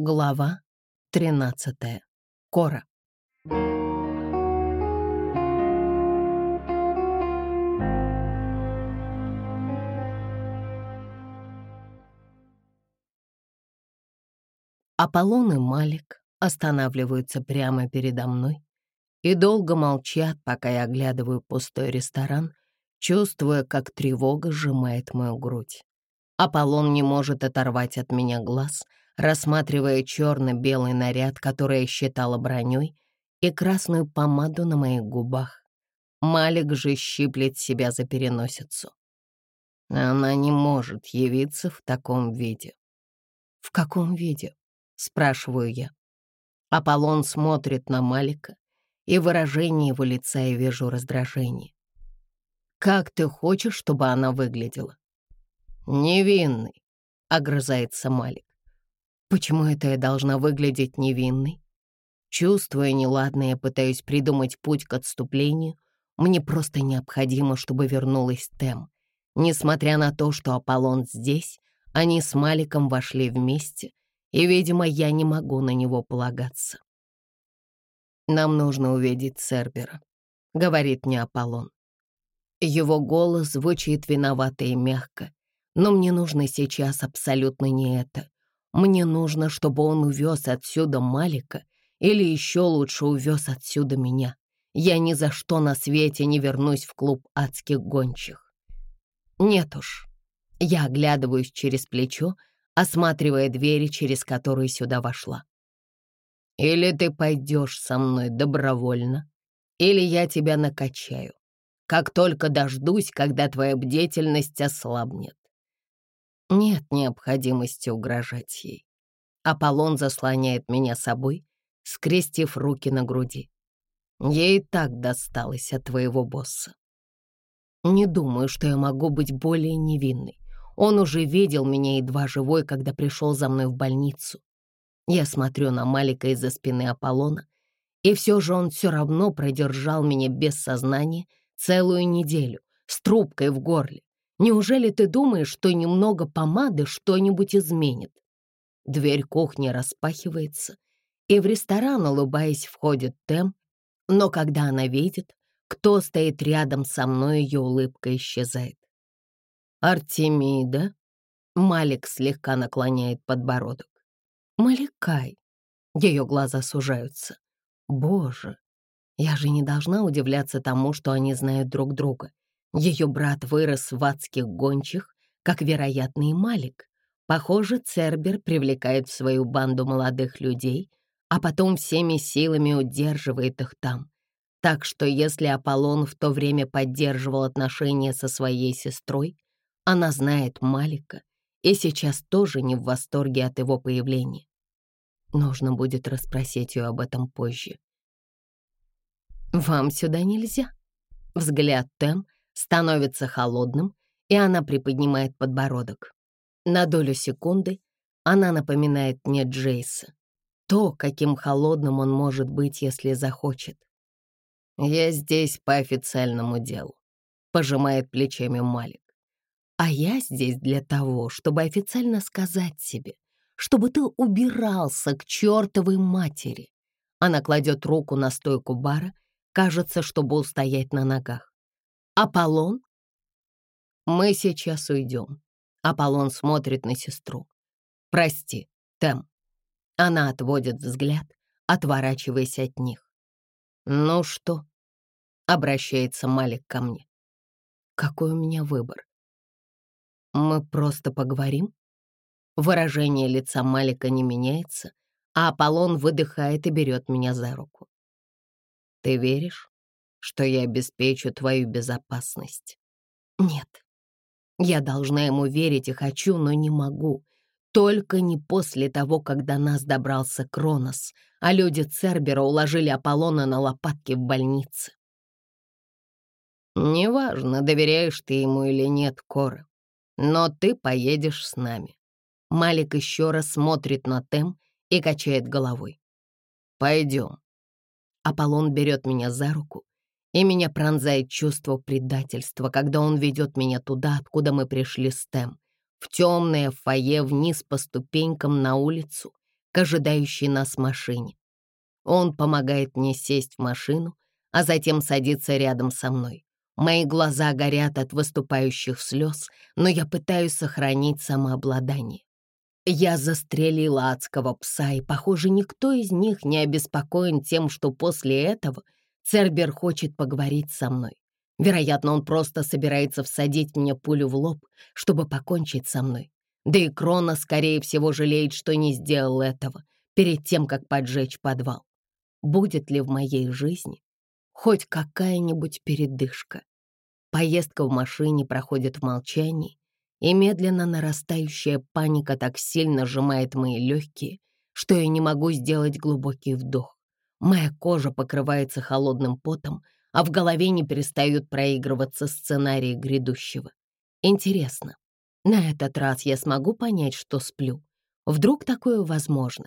Глава 13. Кора. Аполлон и Малик останавливаются прямо передо мной и долго молчат, пока я оглядываю пустой ресторан, чувствуя, как тревога сжимает мою грудь. Аполлон не может оторвать от меня глаз — рассматривая черно-белый наряд, который я считала броней, и красную помаду на моих губах. Малик же щиплет себя за переносицу. Она не может явиться в таком виде. «В каком виде?» — спрашиваю я. Аполлон смотрит на Малика, и в выражении его лица я вижу раздражение. «Как ты хочешь, чтобы она выглядела?» «Невинный», — огрызается Малик. Почему это я должна выглядеть невинной? Чувствуя неладное, пытаюсь придумать путь к отступлению. Мне просто необходимо, чтобы вернулась Тем. Несмотря на то, что Аполлон здесь, они с Маликом вошли вместе, и, видимо, я не могу на него полагаться. «Нам нужно увидеть Цербера», — говорит мне Аполлон. Его голос звучит виновато и мягко, но мне нужно сейчас абсолютно не это. Мне нужно, чтобы он увез отсюда Малика или еще лучше увез отсюда меня. Я ни за что на свете не вернусь в клуб адских гончих. Нет уж. Я оглядываюсь через плечо, осматривая двери, через которые сюда вошла. Или ты пойдешь со мной добровольно, или я тебя накачаю, как только дождусь, когда твоя бдительность ослабнет. Нет необходимости угрожать ей. Аполлон заслоняет меня собой, скрестив руки на груди. Ей так досталось от твоего босса. Не думаю, что я могу быть более невинной. Он уже видел меня едва живой, когда пришел за мной в больницу. Я смотрю на Малика из-за спины Аполлона, и все же он все равно продержал меня без сознания целую неделю, с трубкой в горле. Неужели ты думаешь, что немного помады что-нибудь изменит? Дверь кухни распахивается, и в ресторан, улыбаясь, входит Тем, но когда она видит, кто стоит рядом со мной, ее улыбка исчезает. «Артемида?» Малик слегка наклоняет подбородок. «Маликай!» Ее глаза сужаются. «Боже, я же не должна удивляться тому, что они знают друг друга. Ее брат вырос в адских гончих, как вероятный Малик. Похоже, Цербер привлекает в свою банду молодых людей, а потом всеми силами удерживает их там. Так что если Аполлон в то время поддерживал отношения со своей сестрой, она знает Малика и сейчас тоже не в восторге от его появления. Нужно будет расспросить ее об этом позже. «Вам сюда нельзя». Взгляд Тем — становится холодным, и она приподнимает подбородок. На долю секунды она напоминает мне Джейса. То, каким холодным он может быть, если захочет. «Я здесь по официальному делу», — пожимает плечами Малик. «А я здесь для того, чтобы официально сказать себе, чтобы ты убирался к чертовой матери». Она кладет руку на стойку бара, кажется, чтобы устоять на ногах. Аполлон? Мы сейчас уйдем. Аполлон смотрит на сестру. Прости, Тем. Она отводит взгляд, отворачиваясь от них. Ну что? Обращается Малик ко мне. Какой у меня выбор? Мы просто поговорим? Выражение лица Малика не меняется, а Аполлон выдыхает и берет меня за руку. Ты веришь? Что я обеспечу твою безопасность. Нет, я должна ему верить и хочу, но не могу. Только не после того, когда нас добрался Кронос, а люди Цербера уложили Аполлона на лопатки в больнице. Неважно, доверяешь ты ему или нет, Кора, но ты поедешь с нами. Малик еще раз смотрит на Тем и качает головой. Пойдем. Аполлон берет меня за руку и меня пронзает чувство предательства, когда он ведет меня туда, откуда мы пришли с Тем, в темное фойе вниз по ступенькам на улицу, к ожидающей нас машине. Он помогает мне сесть в машину, а затем садится рядом со мной. Мои глаза горят от выступающих слез, но я пытаюсь сохранить самообладание. Я застрелила адского пса, и, похоже, никто из них не обеспокоен тем, что после этого Цербер хочет поговорить со мной. Вероятно, он просто собирается всадить мне пулю в лоб, чтобы покончить со мной. Да и Крона, скорее всего, жалеет, что не сделал этого перед тем, как поджечь подвал. Будет ли в моей жизни хоть какая-нибудь передышка? Поездка в машине проходит в молчании, и медленно нарастающая паника так сильно сжимает мои легкие, что я не могу сделать глубокий вдох. Моя кожа покрывается холодным потом, а в голове не перестают проигрываться сценарии грядущего. Интересно, на этот раз я смогу понять, что сплю? Вдруг такое возможно?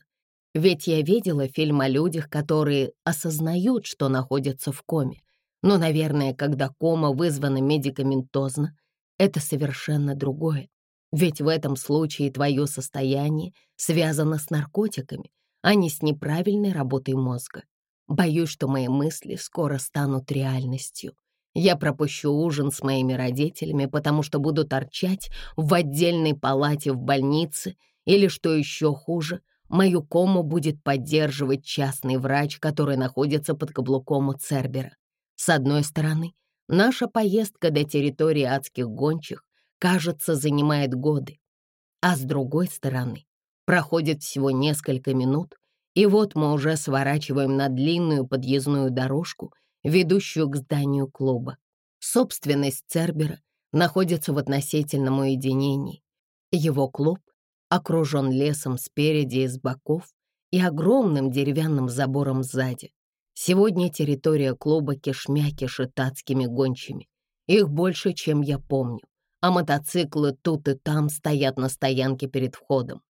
Ведь я видела фильм о людях, которые осознают, что находятся в коме. Но, наверное, когда кома вызвана медикаментозно, это совершенно другое. Ведь в этом случае твое состояние связано с наркотиками, а не с неправильной работой мозга. Боюсь, что мои мысли скоро станут реальностью. Я пропущу ужин с моими родителями, потому что буду торчать в отдельной палате в больнице, или, что еще хуже, мою кому будет поддерживать частный врач, который находится под каблуком у Цербера. С одной стороны, Наша поездка до территории адских гончих, кажется, занимает годы. А с другой стороны, проходит всего несколько минут, и вот мы уже сворачиваем на длинную подъездную дорожку, ведущую к зданию клуба. Собственность Цербера находится в относительном уединении. Его клуб окружен лесом спереди и с боков и огромным деревянным забором сзади. Сегодня территория клуба кишмя кишит адскими гончими. Их больше, чем я помню, а мотоциклы тут и там стоят на стоянке перед входом.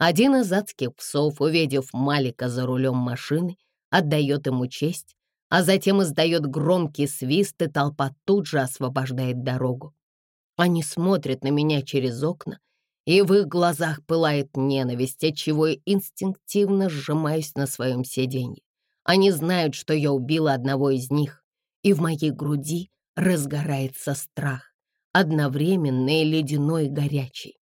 Один из адских псов, увидев Малика за рулем машины, отдает ему честь, а затем издает громкий свист, и толпа тут же освобождает дорогу. Они смотрят на меня через окна, и в их глазах пылает ненависть, отчего я инстинктивно сжимаюсь на своем сиденье. Они знают, что я убила одного из них, и в моей груди разгорается страх, одновременный ледяной и горячий.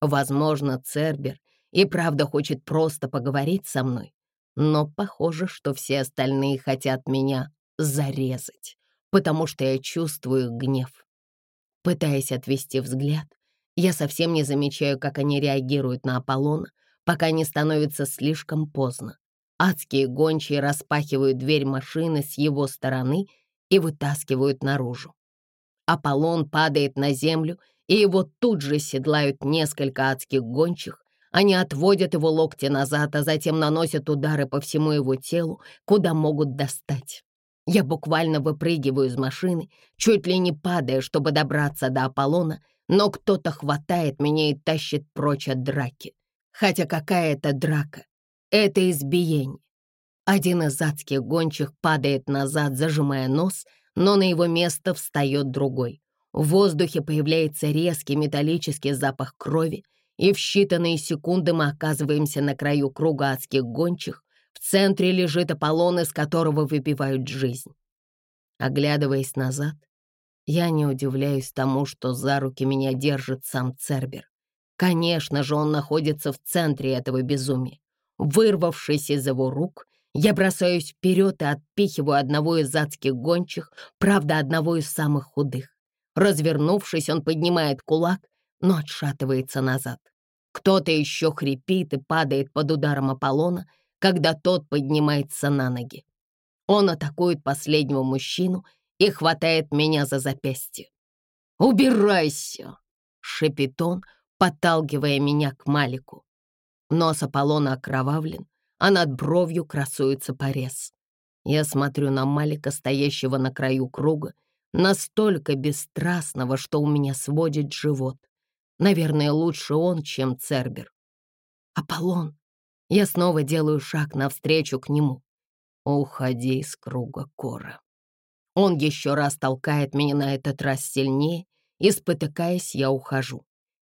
Возможно, Цербер и правда хочет просто поговорить со мной, но похоже, что все остальные хотят меня зарезать, потому что я чувствую гнев. Пытаясь отвести взгляд, я совсем не замечаю, как они реагируют на Аполлона, пока не становится слишком поздно. Адские гончие распахивают дверь машины с его стороны и вытаскивают наружу. Аполлон падает на землю, и его тут же седлают несколько адских гончих. Они отводят его локти назад, а затем наносят удары по всему его телу, куда могут достать. Я буквально выпрыгиваю из машины, чуть ли не падая, чтобы добраться до Аполлона, но кто-то хватает меня и тащит прочь от драки. Хотя какая это драка? Это избиение. Один из адских гончих падает назад, зажимая нос, но на его место встает другой. В воздухе появляется резкий металлический запах крови, и в считанные секунды мы оказываемся на краю круга адских гончих. В центре лежит Аполлон, из которого выпивают жизнь. Оглядываясь назад, я не удивляюсь тому, что за руки меня держит сам Цербер. Конечно же, он находится в центре этого безумия. Вырвавшись из его рук, я бросаюсь вперед и отпихиваю одного из адских гончих, правда, одного из самых худых. Развернувшись, он поднимает кулак, но отшатывается назад. Кто-то еще хрипит и падает под ударом Аполлона, когда тот поднимается на ноги. Он атакует последнего мужчину и хватает меня за запястье. «Убирайся!» — шепит он, подталкивая меня к Малику. Нос Аполлона окровавлен, а над бровью красуется порез. Я смотрю на Малика, стоящего на краю круга, настолько бесстрастного, что у меня сводит живот. Наверное, лучше он, чем Цербер. «Аполлон!» Я снова делаю шаг навстречу к нему. «Уходи из круга, Кора». Он еще раз толкает меня на этот раз сильнее, и, спотыкаясь, я ухожу.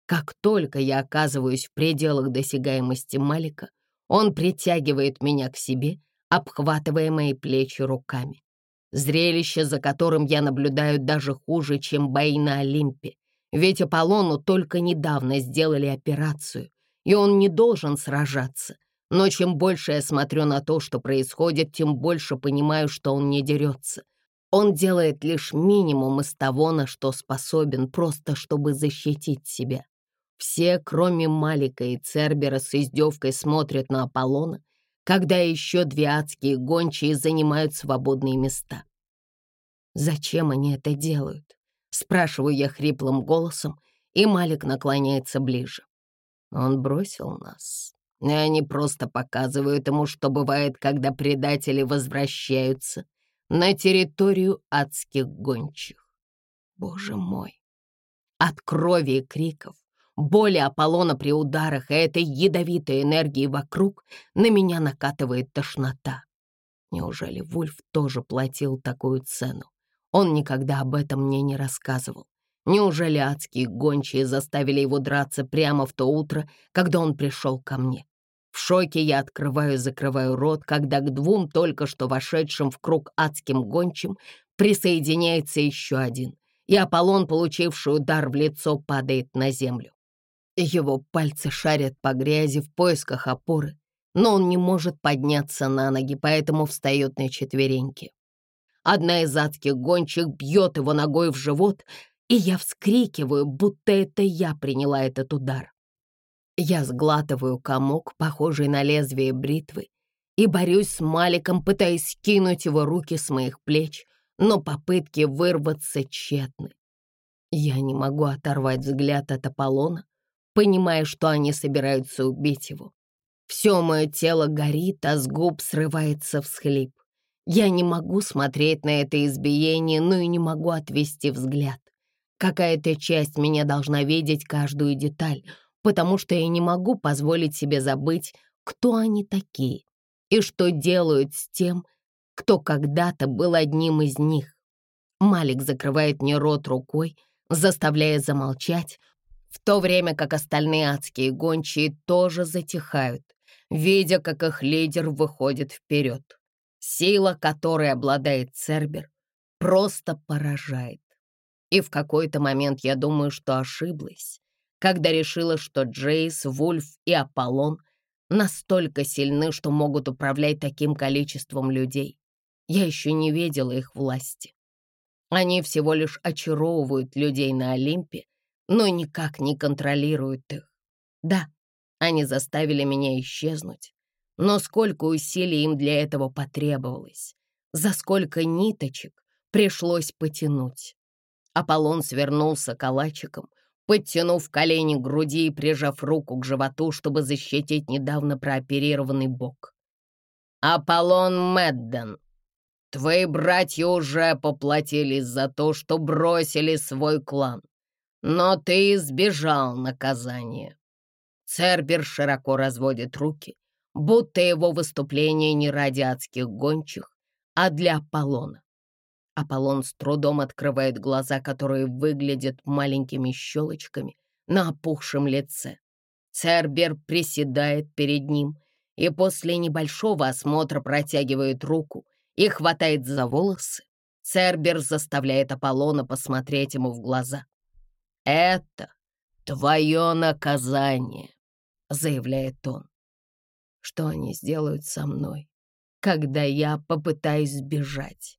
Как только я оказываюсь в пределах досягаемости Малика, Он притягивает меня к себе, обхватывая мои плечи руками. Зрелище, за которым я наблюдаю даже хуже, чем бои на Олимпе. Ведь Аполлону только недавно сделали операцию, и он не должен сражаться. Но чем больше я смотрю на то, что происходит, тем больше понимаю, что он не дерется. Он делает лишь минимум из того, на что способен, просто чтобы защитить себя. Все, кроме Малика и Цербера, с издевкой смотрят на Аполлона, когда еще две адские гончие занимают свободные места. «Зачем они это делают?» — спрашиваю я хриплым голосом, и Малик наклоняется ближе. Он бросил нас. И они просто показывают ему, что бывает, когда предатели возвращаются на территорию адских гончих. Боже мой! От крови и криков боли Аполлона при ударах и этой ядовитой энергии вокруг на меня накатывает тошнота. Неужели Вульф тоже платил такую цену? Он никогда об этом мне не рассказывал. Неужели адские гончие заставили его драться прямо в то утро, когда он пришел ко мне? В шоке я открываю и закрываю рот, когда к двум только что вошедшим в круг адским гончим присоединяется еще один, и Аполлон, получивший удар в лицо, падает на землю. Его пальцы шарят по грязи в поисках опоры, но он не может подняться на ноги, поэтому встает на четвереньки. Одна из адских гончих бьет его ногой в живот, и я вскрикиваю, будто это я приняла этот удар. Я сглатываю комок, похожий на лезвие бритвы, и борюсь с Маликом, пытаясь скинуть его руки с моих плеч, но попытки вырваться тщетны. Я не могу оторвать взгляд от Аполлона, понимая, что они собираются убить его. Все мое тело горит, а с губ срывается всхлип. Я не могу смотреть на это избиение, но и не могу отвести взгляд. Какая-то часть меня должна видеть каждую деталь, потому что я не могу позволить себе забыть, кто они такие и что делают с тем, кто когда-то был одним из них. Малик закрывает мне рот рукой, заставляя замолчать, в то время как остальные адские гончие тоже затихают, видя, как их лидер выходит вперед. Сила, которой обладает Цербер, просто поражает. И в какой-то момент я думаю, что ошиблась, когда решила, что Джейс, Вульф и Аполлон настолько сильны, что могут управлять таким количеством людей. Я еще не видела их власти. Они всего лишь очаровывают людей на Олимпе, но никак не контролируют их. Да, они заставили меня исчезнуть, но сколько усилий им для этого потребовалось, за сколько ниточек пришлось потянуть. Аполлон свернулся калачиком, подтянув колени к груди и прижав руку к животу, чтобы защитить недавно прооперированный бок. «Аполлон Медден, твои братья уже поплатились за то, что бросили свой клан. Но ты избежал наказания. Цербер широко разводит руки, будто его выступление не ради адских гончих, а для Аполлона. Аполлон с трудом открывает глаза, которые выглядят маленькими щелочками на опухшем лице. Цербер приседает перед ним и после небольшого осмотра протягивает руку и хватает за волосы. Цербер заставляет Аполлона посмотреть ему в глаза. «Это твое наказание», — заявляет он. «Что они сделают со мной, когда я попытаюсь сбежать?»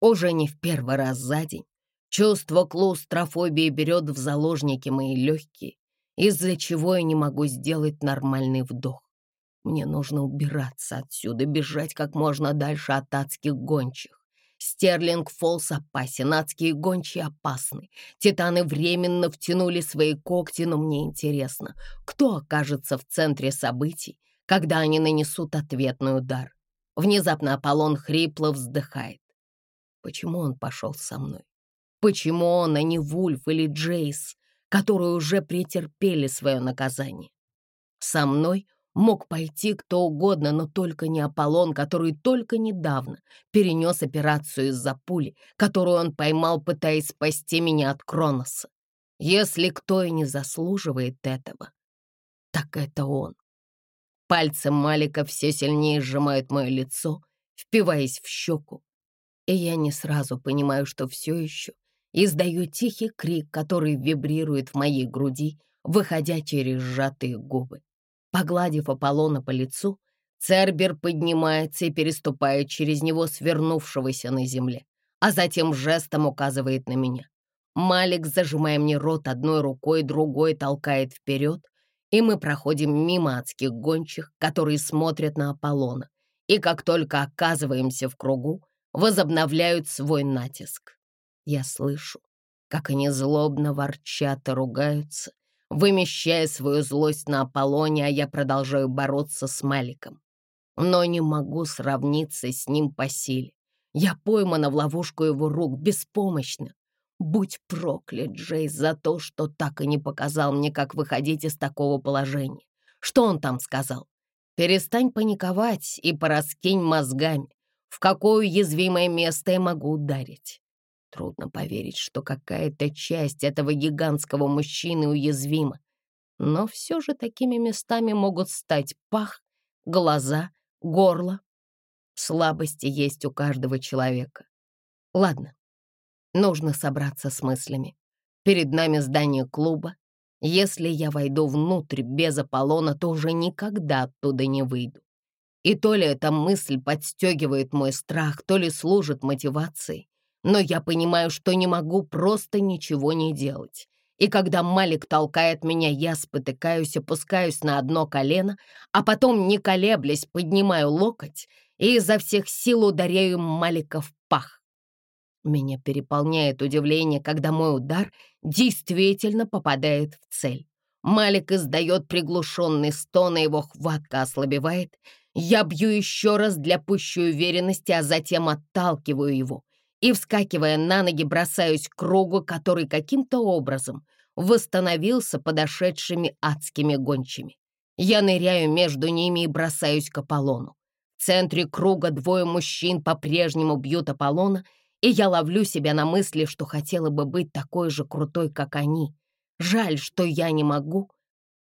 Уже не в первый раз за день чувство клаустрофобии берет в заложники мои легкие, из-за чего я не могу сделать нормальный вдох. Мне нужно убираться отсюда, бежать как можно дальше от адских гончих. Стерлинг Фолс опасен, адские гончие опасны. Титаны временно втянули свои когти, но мне интересно, кто окажется в центре событий, когда они нанесут ответный удар. Внезапно Аполлон хрипло вздыхает. Почему он пошел со мной? Почему он, а не Вульф или Джейс, которые уже претерпели свое наказание? Со мной Мог пойти кто угодно, но только не Аполлон, который только недавно перенес операцию из-за пули, которую он поймал, пытаясь спасти меня от Кроноса. Если кто и не заслуживает этого, так это он. Пальцы Малика все сильнее сжимают мое лицо, впиваясь в щеку. И я не сразу понимаю, что все еще издаю тихий крик, который вибрирует в моей груди, выходя через сжатые губы. Погладив Аполлона по лицу, Цербер поднимается и переступает через него, свернувшегося на земле, а затем жестом указывает на меня. Малик, зажимая мне рот одной рукой, другой толкает вперед, и мы проходим мимо адских гончих, которые смотрят на Аполлона, и как только оказываемся в кругу, возобновляют свой натиск. Я слышу, как они злобно ворчат и ругаются, вымещая свою злость на Аполлоне, а я продолжаю бороться с Маликом. Но не могу сравниться с ним по силе. Я поймана в ловушку его рук, беспомощна. Будь проклят, Джейс, за то, что так и не показал мне, как выходить из такого положения. Что он там сказал? Перестань паниковать и пораскинь мозгами, в какое уязвимое место я могу ударить. Трудно поверить, что какая-то часть этого гигантского мужчины уязвима. Но все же такими местами могут стать пах, глаза, горло. Слабости есть у каждого человека. Ладно, нужно собраться с мыслями. Перед нами здание клуба. Если я войду внутрь без Аполлона, то уже никогда оттуда не выйду. И то ли эта мысль подстегивает мой страх, то ли служит мотивацией но я понимаю, что не могу просто ничего не делать. И когда Малик толкает меня, я спотыкаюсь, опускаюсь на одно колено, а потом, не колеблясь, поднимаю локоть и изо всех сил ударяю Малика в пах. Меня переполняет удивление, когда мой удар действительно попадает в цель. Малик издает приглушенный стон, и его хватка ослабевает. Я бью еще раз для пущей уверенности, а затем отталкиваю его и, вскакивая на ноги, бросаюсь к кругу, который каким-то образом восстановился подошедшими адскими гончими. Я ныряю между ними и бросаюсь к Аполлону. В центре круга двое мужчин по-прежнему бьют Аполлона, и я ловлю себя на мысли, что хотела бы быть такой же крутой, как они. Жаль, что я не могу,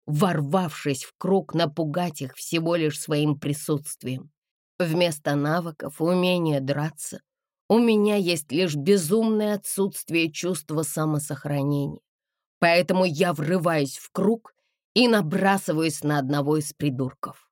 ворвавшись в круг, напугать их всего лишь своим присутствием. Вместо навыков, умения драться, у меня есть лишь безумное отсутствие чувства самосохранения. Поэтому я врываюсь в круг и набрасываюсь на одного из придурков.